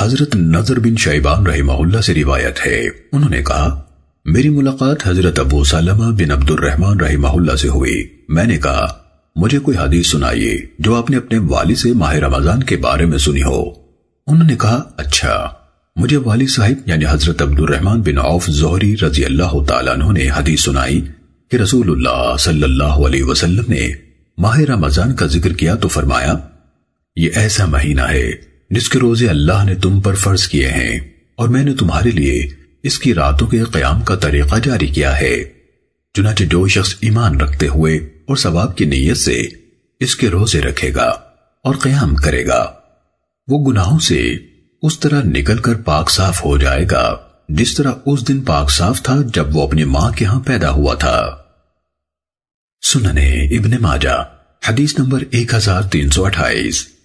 حضرت نظر بن شیبان رحمہ اللہ سے روایت ہے۔ انہوں نے کہا، میری ملاقات حضرت ابو سلمہ بن عبد الرحمن رحمہ اللہ سے ہوئی۔ میں نے کہا، مجھے کوئی حدیث سنائیے جو آپ نے اپنے والد سے ماہ رمضان کے بارے میں سنی ہو۔ انہوں نے کہا اچھا۔ مجھے والد صاحب یعنی حضرت عبد الرحمن بن عوف زہری رضی اللہ تعالیٰ عنہ نے حدیث سنائی کہ رسول اللہ صلی اللہ علیہ وسلم نے ماہ رمضان کا ذکر کیا تو فرمایا، یہ ایسا مہینہ ہے جس کے روزے اللہ نے تم پر فرض کیے ہیں اور میں نے تمہارے لیے اس کی راتوں کے قیام کا طریقہ جاری کیا ہے۔ چنانچہ جو شخص ایمان رکھتے ہوئے اور ثواب کی نیت سے اس کے روزے رکھے گا اور قیام کرے گا، وہ گناہوں سے اس طرح نکل کر پاک صاف ہو جائے گا جس طرح اس دن پاک صاف تھا جب وہ اپنی ماں کے ہاں پیدا ہوا تھا۔ سننے ابن ماجہ، حدیث نمبر 1328